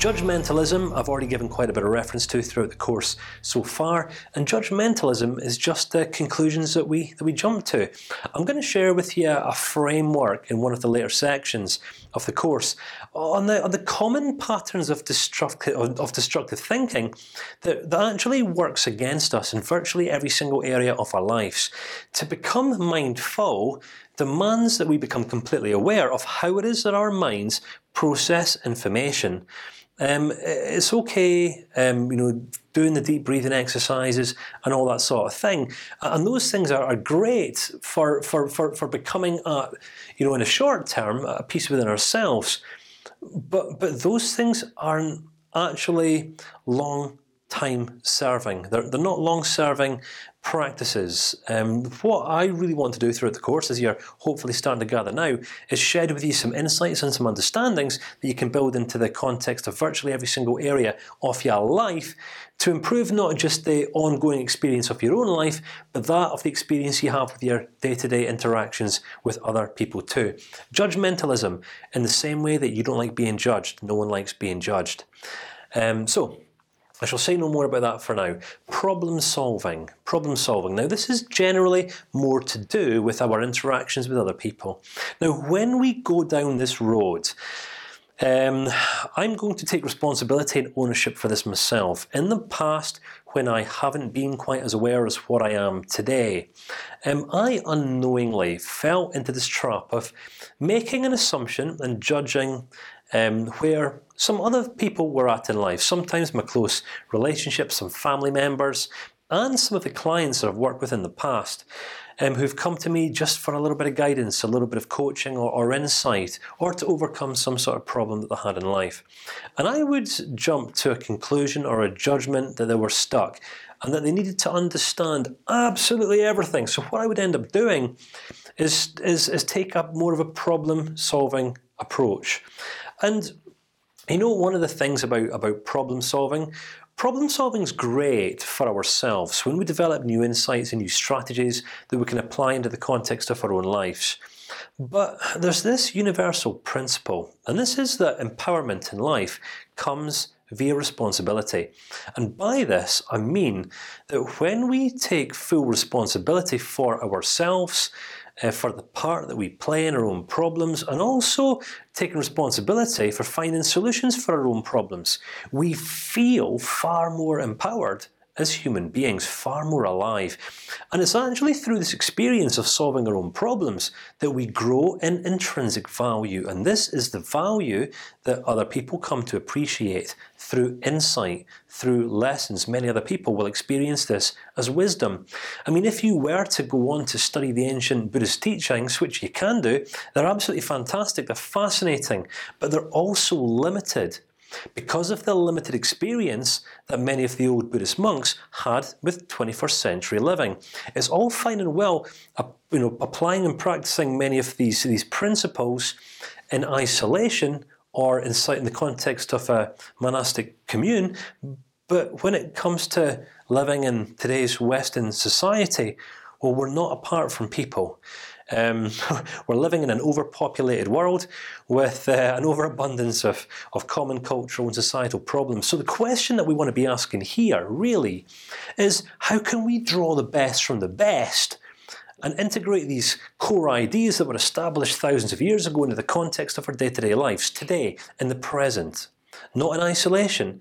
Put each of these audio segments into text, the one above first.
Judgmentalism, I've already given quite a bit of reference to throughout the course so far, and judgmentalism is just the conclusions that we that we jump to. I'm going to share with you a framework in one of the later sections of the course on the on the common patterns of destructive of destructive thinking that, that actually works against us in virtually every single area of our lives. To become mindful demands that we become completely aware of how it is that our minds process information. Um, it's okay, um, you know, doing the deep breathing exercises and all that sort of thing, and those things are, are great for for for for becoming, a, you know, in a short term, a peace within ourselves. But but those things aren't actually long time serving. They're they're not long serving practices. Um, what I really want to do throughout the course, as you're hopefully starting to gather now, is share with you some insights and some understandings that you can build into the context of virtually every single area of your life to improve not just the ongoing experience of your own life, but that of the experience you have with your day-to-day -day interactions with other people too. Judgmentalism, in the same way that you don't like being judged, no one likes being judged. Um, so I shall say no more about that for now. Problem solving. Problem solving. Now, this is generally more to do with our interactions with other people. Now, when we go down this road, um, I'm going to take responsibility and ownership for this myself. In the past, when I haven't been quite as aware as what I am today, um, I unknowingly fell into this trap of making an assumption and judging um, where some other people were at in life. Sometimes my close relationships, some family members, and some of the clients that I've worked with in the past, um, who've come to me just for a little bit of guidance, a little bit of coaching or, or, insight, or to overcome some sort of problem that they had in life. And I would jump to a conclusion or a judgment that they were stuck, and that they needed to understand absolutely everything. So what I would end up doing is is, is take up more of a problem-solving approach. And you know, one of the things about about problem solving, problem solving is great for ourselves when we develop new insights and new strategies that we can apply into the context of our own lives. But there's this universal principle, and this is that empowerment in life comes via responsibility. And by this, I mean that when we take full responsibility for ourselves uh, for the part that we play in our own problems, and also taking responsibility for finding solutions for our own problems. We feel far more empowered as human beings, far more alive, and it's actually through this experience of solving our own problems that we grow in intrinsic value, and this is the value that other people come to appreciate through insight, through lessons. Many other people will experience this as wisdom. I mean, if you were to go on to study the ancient Buddhist teachings, which you can do, they're absolutely fantastic. They're fascinating, but they're also limited because of the limited experience that many of the old Buddhist monks had with 21st century living. It's all fine and well, uh, you know, applying and practicing many of these these principles in isolation or in, in the context of a monastic commune, but when it comes to living in today's Western society, well, we're not apart from people. Um, we're living in an overpopulated world with uh, an overabundance of of common cultural and societal problems. So the question that we want to be asking here really is how can we draw the best from the best and integrate these core ideas that were established thousands of years ago into the context of our day-to-day -day lives today in the present, not in isolation,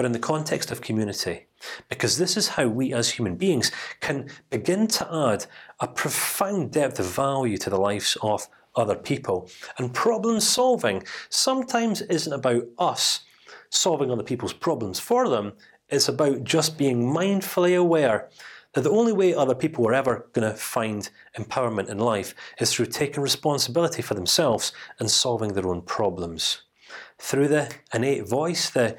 but in the context of community. Because this is how we, as human beings, can begin to add a profound depth of value to the lives of other people. And problem solving sometimes isn't about us solving other people's problems for them. It's about just being mindfully aware that the only way other people are ever going to find empowerment in life is through taking responsibility for themselves and solving their own problems through the innate voice, the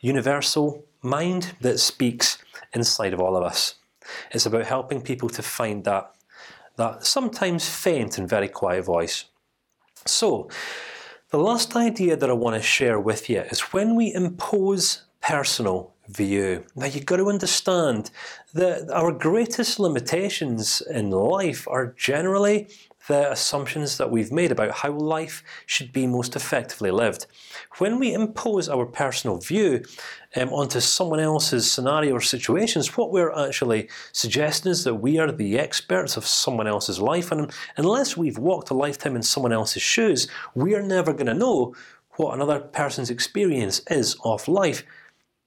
universal mind that speaks inside of all of us. It's about helping people to find that that sometimes faint and very quiet voice. So, the last idea that I want to share with you is when we impose personal view. Now you've got to understand that our greatest limitations in life are generally the assumptions that we've made about how life should be most effectively lived. When we impose our personal view um, onto someone else's scenario or situations, what we're actually suggesting is that we are the experts of someone else's life, and unless we've walked a lifetime in someone else's shoes, we are never going to know what another person's experience is of life,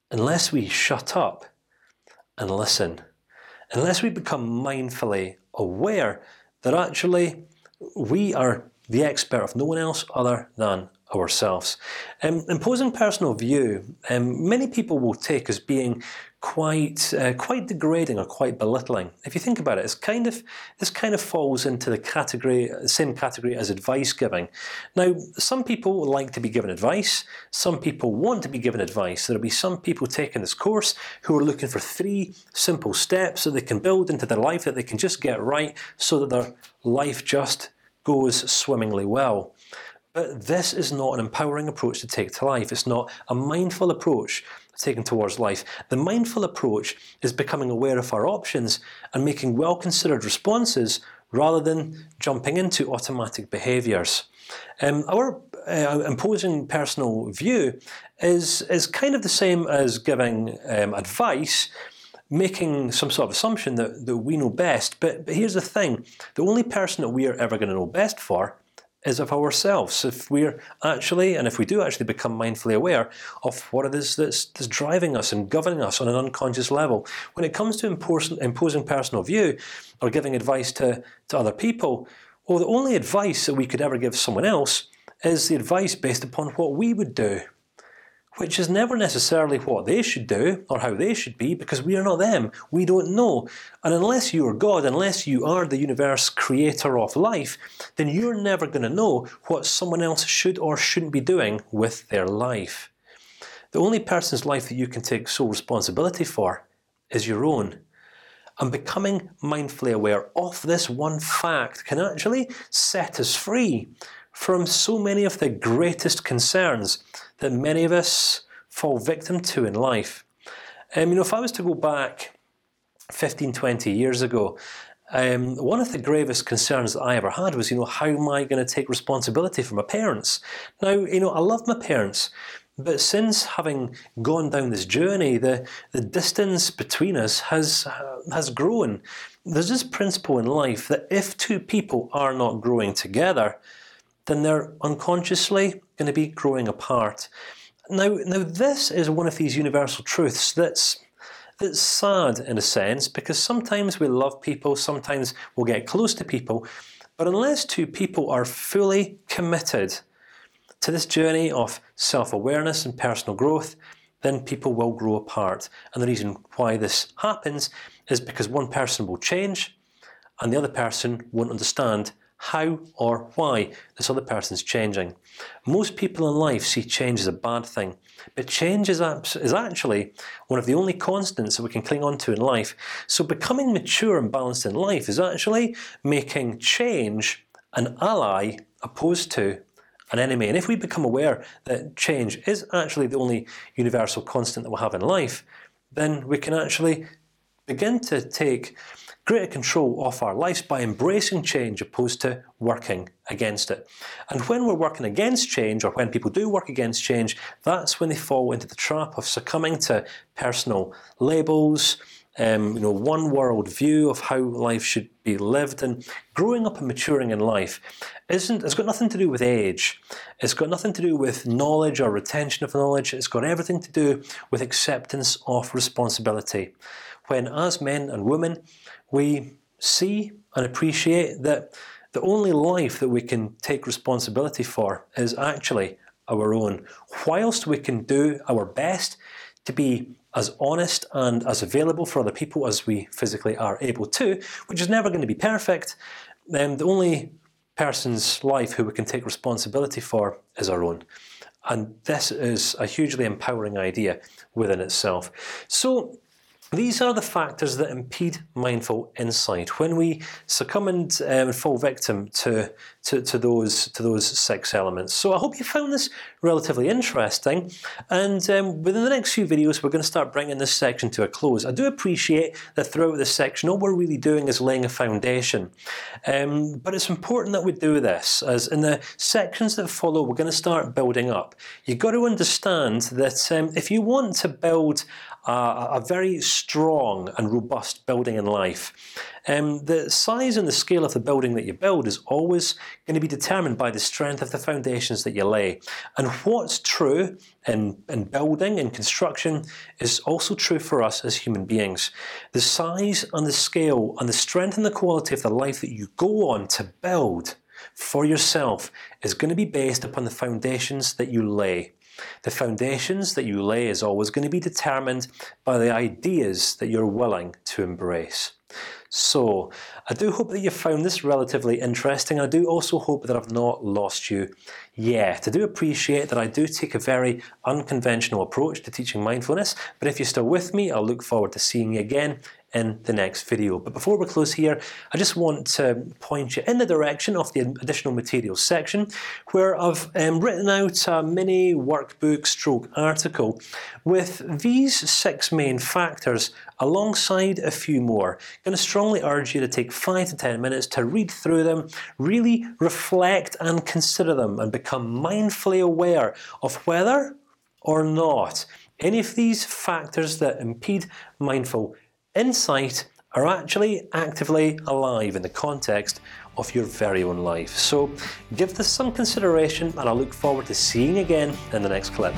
unless we shut up and listen, unless we become mindfully aware that actually we are the expert of no one else other than ourselves. Um, imposing personal view, um, many people will take as being quite uh, quite degrading or quite belittling. If you think about it, it's kind of this kind of falls into the category, same category as advice giving. Now, some people like to be given advice. Some people want to be given advice. There'll be some people taking this course who are looking for three simple steps that they can build into their life that they can just get right, so that their life just goes swimmingly well. But this is not an empowering approach to take to life. It's not a mindful approach taken towards life. The mindful approach is becoming aware of our options and making well-considered responses rather than jumping into automatic behaviors. Um, our uh, imposing personal view is is kind of the same as giving um, advice, making some sort of assumption that, that we know best. But, but here's the thing: the only person that we are ever going to know best for is of ourselves. If we're actually, and if we do actually become mindfully aware of what it is that's, that's driving us and governing us on an unconscious level, when it comes to imposing, imposing personal view or giving advice to to other people, well, the only advice that we could ever give someone else is the advice based upon what we would do which is never necessarily what they should do or how they should be, because we are not them. We don't know, and unless you are God, unless you are the universe creator of life, then you're never going to know what someone else should or shouldn't be doing with their life. The only person's life that you can take sole responsibility for is your own. And becoming mindfully aware of this one fact can actually set us free from so many of the greatest concerns that many of us fall victim to in life. Um, you know, if I was to go back 15, 20 years ago, um, one of the gravest concerns that I ever had was, you know, how am I going to take responsibility for my parents? Now, you know, I love my parents, but since having gone down this journey, the the distance between us has has grown. There's this principle in life that if two people are not growing together, then they're unconsciously going to be growing apart. Now, now this is one of these universal truths that's that's sad in a sense because sometimes we love people, sometimes we'll get close to people, but unless two people are fully committed to this journey of self-awareness and personal growth, then people will grow apart. And the reason why this happens is because one person will change, and the other person won't understand how or why this other person's changing. Most people in life see change as a bad thing, but change is, is actually one of the only constants that we can cling on to in life. So becoming mature and balanced in life is actually making change an ally opposed to an enemy. And if we become aware that change is actually the only universal constant that we have in life, then we can actually begin to take greater control of our lives by embracing change opposed to working against it. And when we're working against change, or when people do work against change, that's when they fall into the trap of succumbing to personal labels, um, you know, one world view of how life should be lived, and growing up and maturing in life isn't. It's got nothing to do with age. It's got nothing to do with knowledge or retention of knowledge. It's got everything to do with acceptance of responsibility. When, as men and women, we see and appreciate that the only life that we can take responsibility for is actually our own. Whilst we can do our best to be as honest and as available for other people as we physically are able to, which is never going to be perfect, then the only person's life who we can take responsibility for is our own. And this is a hugely empowering idea within itself. So These are the factors that impede mindful insight when we succumb and um, fall victim to, to, to those to those six elements. So I hope you found this relatively interesting, and um, within the next few videos, we're going to start bringing this section to a close. I do appreciate that throughout this section, all we're really doing is laying a foundation, um, but it's important that we do this, as in the sections that follow, we're going to start building up. You've got to understand that um, if you want to build a very strong and robust building in life. Um, the size and the scale of the building that you build is always going to be determined by the strength of the foundations that you lay. And what's true in, in building and construction is also true for us as human beings. The size and the scale and the strength and the quality of the life that you go on to build for yourself is going to be based upon the foundations that you lay. The foundations that you lay is always going to be determined by the ideas that you're willing to embrace. So, I do hope that you found this relatively interesting. And I do also hope that I've not lost you yet. I do appreciate that I do take a very unconventional approach to teaching mindfulness. But if you're still with me, I'll look forward to seeing you again in the next video. But before we close here, I just want to point you in the direction of the additional materials section, where I've um, written out a mini workbook stroke article with these six main factors alongside a few more. I'm going to strongly urge you to take five to ten minutes to read through them, really reflect and consider them, and become mindfully aware of whether or not any of these factors that impede mindful insight are actually actively alive in the context of your very own life. So give this some consideration, and I look forward to seeing you again in the next clip.